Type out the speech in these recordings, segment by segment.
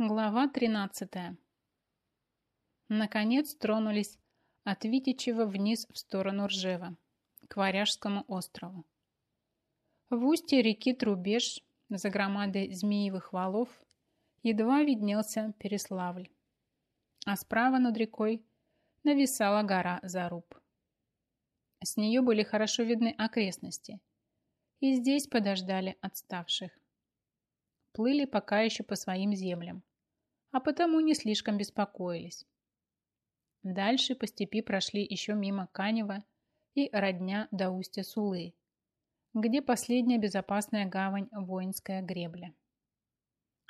Глава 13. Наконец тронулись от Витичева вниз в сторону Ржева, к Варяжскому острову. В устье реки Трубеж, за громадой змеевых валов, едва виднелся Переславль, а справа над рекой нависала гора Заруб. С нее были хорошо видны окрестности, и здесь подождали отставших. Плыли пока еще по своим землям, а потому не слишком беспокоились. Дальше по степи прошли еще мимо Канева и родня до устья Сулы, где последняя безопасная гавань воинская гребля.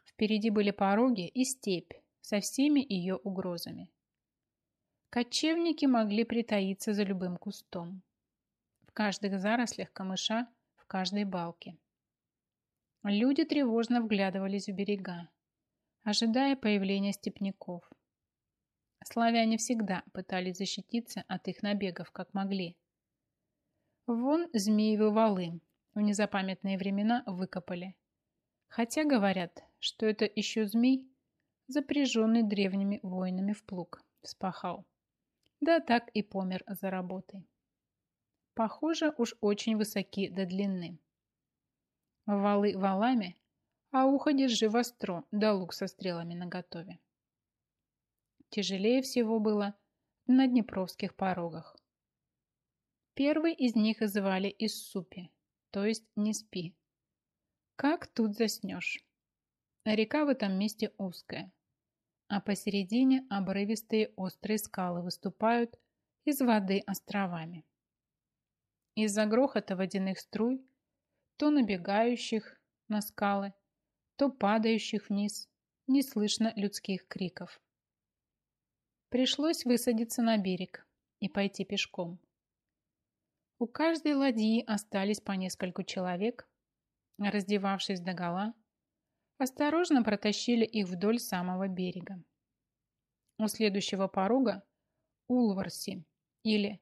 Впереди были пороги и степь со всеми ее угрозами. Кочевники могли притаиться за любым кустом. В каждых зарослях камыша, в каждой балке. Люди тревожно вглядывались в берега, ожидая появления степняков. Славяне всегда пытались защититься от их набегов, как могли. Вон змеевы валы в незапамятные времена выкопали. Хотя говорят, что это еще змей, запряженный древними воинами в плуг, вспахал. Да так и помер за работой. Похоже, уж очень высоки до длины. Валы валами, а ухо держи востро, да лук со стрелами наготове. Тяжелее всего было на Днепровских порогах. Первый из них звали Иссупи, то есть не спи. Как тут заснешь? Река в этом месте узкая, а посередине обрывистые острые скалы выступают из воды островами. Из-за грохота водяных струй, то набегающих на скалы, то падающих вниз, не слышно людских криков. Пришлось высадиться на берег и пойти пешком. У каждой ладьи остались по нескольку человек, раздевавшись догола, осторожно протащили их вдоль самого берега. У следующего порога Улварси или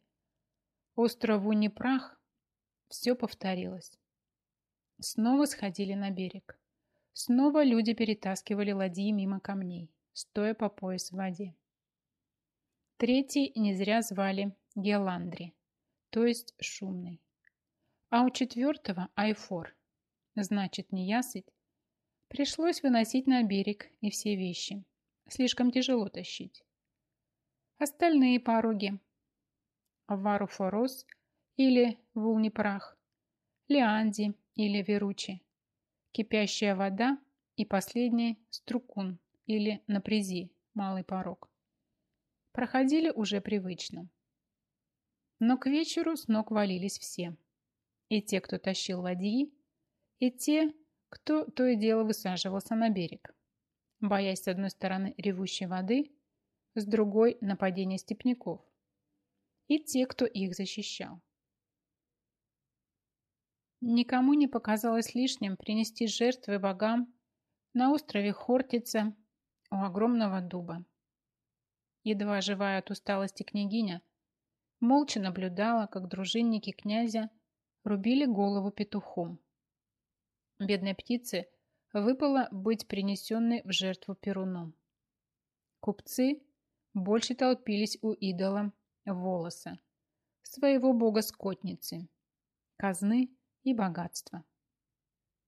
острову Непрах все повторилось. Снова сходили на берег. Снова люди перетаскивали ладьи мимо камней, стоя по пояс в воде. Третий не зря звали Геландри, то есть шумный. А у четвертого Айфор, значит неясыть, Пришлось выносить на берег и все вещи. Слишком тяжело тащить. Остальные пороги. Варуфорос или вулнипрах, лианди или веручи, кипящая вода и последний струкун или напрязи, малый порог. Проходили уже привычно. Но к вечеру с ног валились все. И те, кто тащил ладьи, и те, кто то и дело высаживался на берег, боясь с одной стороны ревущей воды, с другой – нападения степняков, и те, кто их защищал. Никому не показалось лишним принести жертвы богам на острове Хортица у огромного дуба. Едва живая от усталости княгиня, молча наблюдала, как дружинники князя рубили голову петухом, Бедной птице выпало быть принесенной в жертву Перуну. Купцы больше толпились у идола волоса, своего бога-скотницы, казны и богатства.